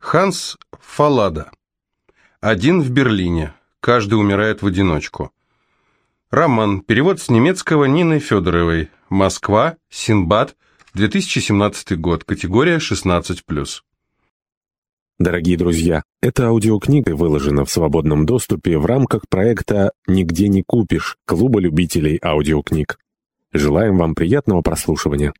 Ханс Фалада. Один в Берлине. Каждый умирает в одиночку. Роман. Перевод с немецкого Нины Федоровой. Москва. Синбад. 2017 год. Категория 16+. Дорогие друзья, эта аудиокнига выложена в свободном доступе в рамках проекта «Нигде не купишь» Клуба любителей аудиокниг. Желаем вам приятного прослушивания.